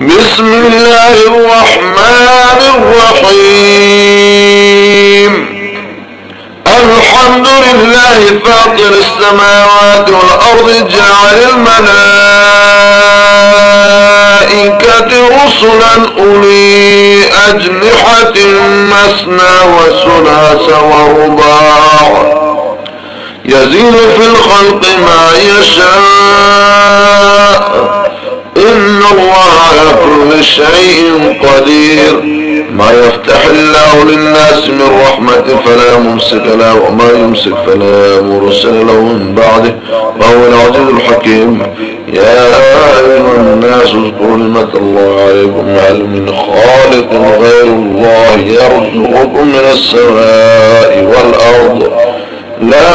بسم الله الرحمن الرحيم. الحمد لله فاطر السماوات والأرض جعل الملائكة رسلا أولي أجنحة مثنى وثلاث ورباع. يزيد في الخلق ما يشاء. إن الله على كل شيء قدير ما يفتح الله للناس من رحمة فلا ممسك له وما يمسك فلا مرسل له من بعده وهو العزيز الحكيم. يا أيها الناس اذكروا نعمة الله عليكم هل من خالق غير الله يرزقكم من السماء والأرض لا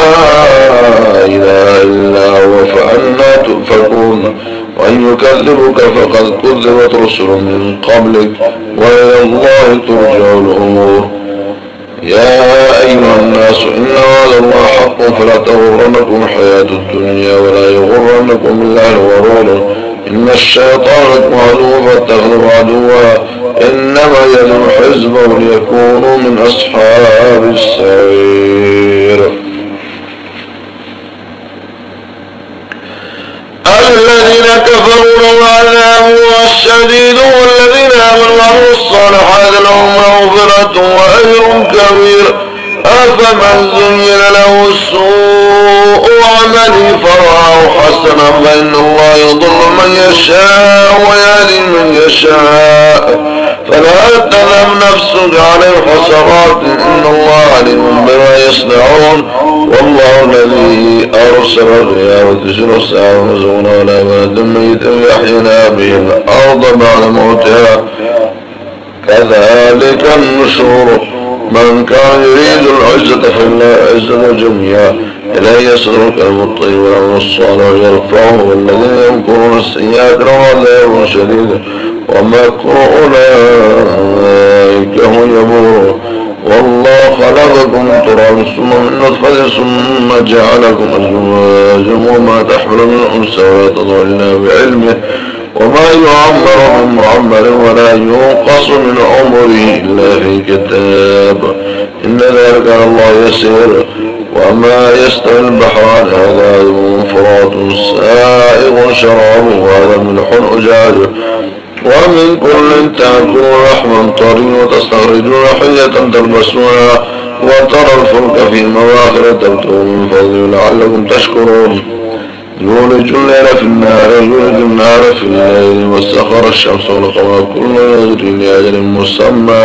إله إلا هو فأنا تؤفكون وإن يكذبك فقد كذبت رسل من قبلك وإلى الله ترجع الأمور. يا أيها الناس إن هذا الله حق فلا تغرنكم الحياة الدنيا ولا يغرنكم بالله الغرور إن الشيطان لكم عدو فاتخذوا عدوا إنما يدعو حزبه ليكونوا من أصحاب السعير الذين كفروا عذاب الشديد والذين آمنوا وعملوا الصالحات لهم مغفرة وأجر كبير. أفمن زين له السوء عمله فرآه حسنا فإن الله يضل من يشاء ويهدي من يشاء. فلا تذهب نفسك عليه حسرات إن الله عليم بما يصنعون والله الذي أرسل الرياح الساعة ومزونا ولا بلد ميت يحيينا به الأرض بعد موتها كذلك النشور من كان يريد العزة فإن العزة جميعا إليه يسرك المطيب والعمل الصالح يرفعه والذين يمكرون السيئات لهم عذاب شديد ومكر أولئك هم يبورون والله خلقكم تراب ثم من نطفة ثم جعلكم أزواجا وما تحمل من أنثى ولا تضع إلا بعلمه. وما يعمر من معمر ولا ينقص من عمره إلا في كتاب إن ذلك على الله يسير. وما يستوي البحران هذا فرات سائغ شرابه وهذا ملح أجاج. ومن كل تأكلون لحما طري وتستخرجون حية تلبسونها وترى الفلك في مواخر تبتغوا من فضله لعلكم تشكرون. يولج الليل في النهار يولج النهار في الليل وسخر الشمس والقمر كل يجري لأجل مسمى.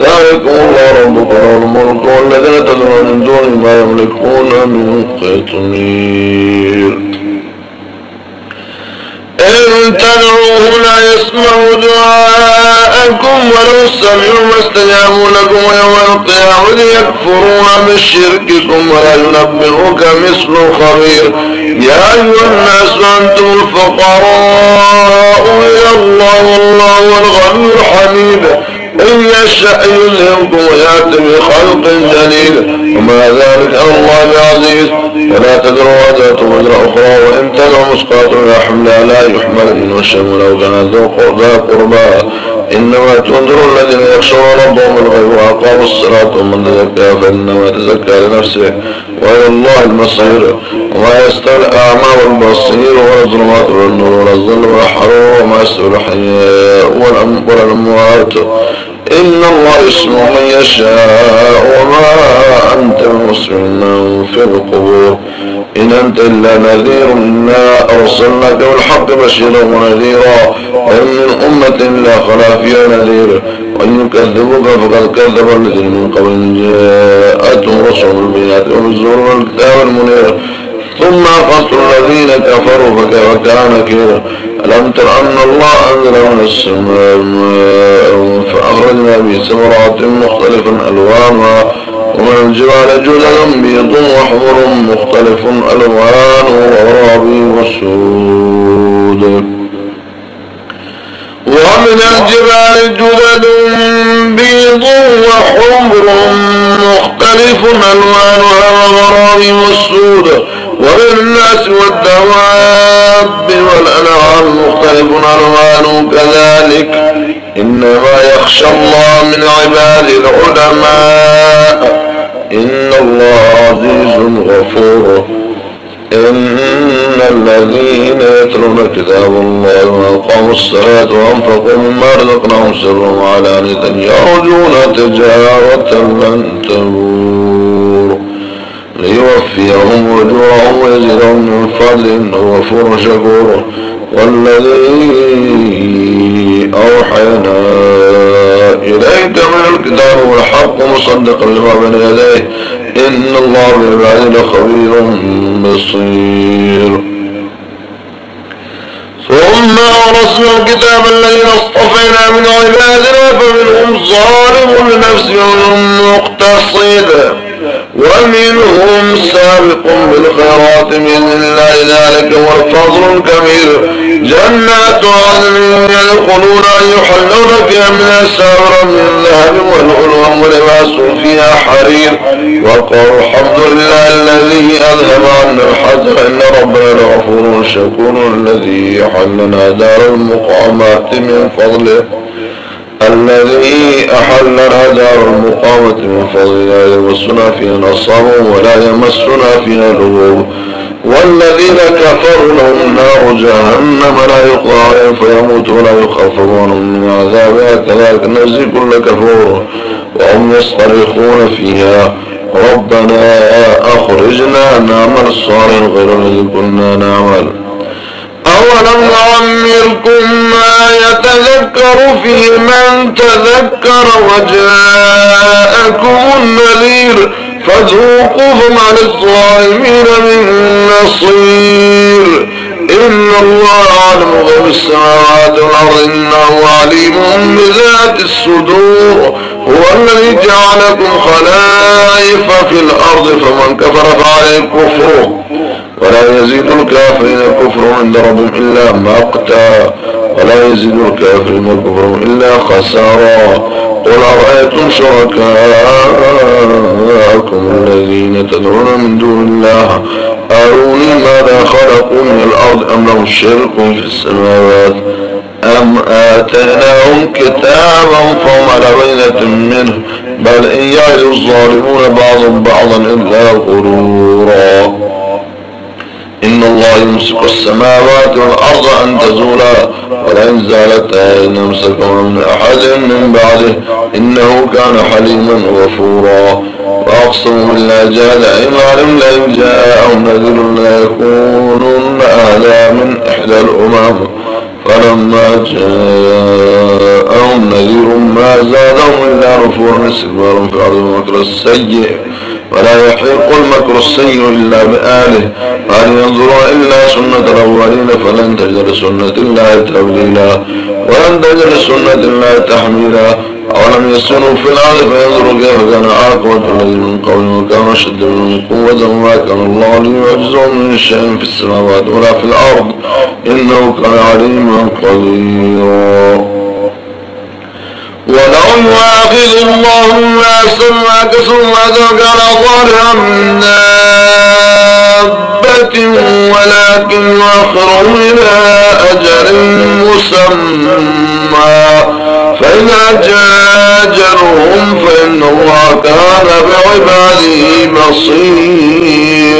ذلكم الله ربكم والملك والذين تدعون من دون ما يملكون من قطمير. إن تدعوه لا يسمعوا دعاءكم ولو سمعوا ما استجابوا لكم ويوم القيامة يكفرون بشرككم ولا ينبئك مثل خبير. يا أيها الناس أنتم الفقراء إلى الله والله الغني الحميد. إن يشأ يذهبكم ويأتي بخلق جديد. وما ذلك الله بعزيز. ولا تدروا وزرة وزر أخرى وإن تدعوا مسقاط لا حملها لا يحمل. إن الشم لو كان ذا قربا إنما تنذر الذين يخشون ربهم الغيب وأقاموا الصلاة ومن تزكى فإنما تزكى لنفسه وإلى الله المصير وما يستوي الأعمى والبصير ولا الظلمات ولا النور ولا الظل ولا الحرور وما يستوي الحياء ولا الأموات. إن الله يسمع من يشاء وما أنت بمسلم في القبور. إن أنت إلا نذير إنا أرسلناك بالحق بشيرا ونذيرا. وإن من أمة إلا خلا فيها نذير. وإن يكذبوك فقد كذب الذين من قبل. جاءتهم رسول البينات والزور والكتاب المنير ثم أخذت الذين كفروا فكيف كان كيرا ألم تر أن الله أنزل من السماء ماء فأخرجنا به ثمرات مختلفا ألوانها ومن الجبال جدد بيض وحمر مختلف ألوانه وغرابي وسود. ومن الجبال جدد بيض وحمر مختلف ألوانها وغرابي والسود ومن الناس والدواب والأنعام مختلف ألوانه كذلك. إنما يخشى الله من عباد العلماء. إن الله عزيز غفور. إن الذين يتلون كتاب الله وأقاموا الصلاة وأنفقوا مما رزقناهم سرا وعلانية يرجون تجارة لن تبور. ليوفيهم أجورهم ويزيدهم من فضل إنه غفور شكور والذي أوحينا إليك من الكتاب والحق مصدقا لما بين يديه. إن الله بعباده لخبير بصير. ثم أورثنا الكتاب الذين اصطفينا من عبادنا فمنهم ظالم لنفسه ومنهم ومنهم سابق بالخيرات بإذن الله ذلك هو الفضل الكبير جنات عدن يدخلون يحلون فيها من الساور من ذهب والعلوم ولباس فيها حرير. وقالوا الحمد لله الذي أذهب عنا الحزن إن ربنا لغفور شكور الذي حلنا دار المقامات من فضله. الذي أحلنا دار المقامة من فضل لا يمسنا فيها نصاب ولا يمسنا فيها لغوب والذين كفروا لهم نار جهنم لا عليهم فيموت ولا يخففون من عذابها كذلك نجزي كل كفور وهم يصطرخون فيها. ربنا أخرجنا نعمل صالحا غير الذي كنا نعمل. نعمركم ما يتذكر فيه من تذكر وجاءكم النذير فذوقوا فما للظالمين من نصير. إن الله عالم غيب السماوات والأرض إنه عليم بذات الصدور. هو الذي جعلكم خلائف في الأرض فمن كفر فعليه كفره ولا يزيد الكافرين كفر عند ربهم إلا مقتا ولا يزيد الكافرين كفر إلا خسارا. قل أرأيتم شركاءكم الذين تدعون من دون الله؟ أروني ماذا خلقوا من الأرض أم لهم شرك في السماوات؟ أم آتيناهم كتابا فهم على بينة منه بل إن يعد الظالمون بعضهم بعضا إلا غرورا. إن الله يمسك السماوات والأرض أن تزولا ولئن زالتا إن أمسكهما من أحد من بعده إنه كان حليما غفورا وأقسموا بالله جاد أيمانهم لئن جاءهم نذير لا يكونن أهلا من إحدى الأمم فلما جاءهم نذير ما زادهم إلا نفورا استكبارا في الأرض ومكر السيء ولا يحيق المكر السيء إلا بآله. هل ينظرون إلا سنة الأولين فلن تجد سنة الله تبديلا ولن تجد سنة الله تحميلا. أولم يسروا في الأرض فينظروا كيف كان عاقبة الذين من قبلهم وكانوا أشد منهم قوة وما كان الله ليعجزهم من شيء في السماوات ولا في الأرض. إنه كان عليما قديرا. ولو يؤاخذ الله الناس على ظهرها من دابة ولكن يؤخرهم إلى أجل مسمى. فإذا جاء أجلهم فإن الله كان بعباده بصيرا.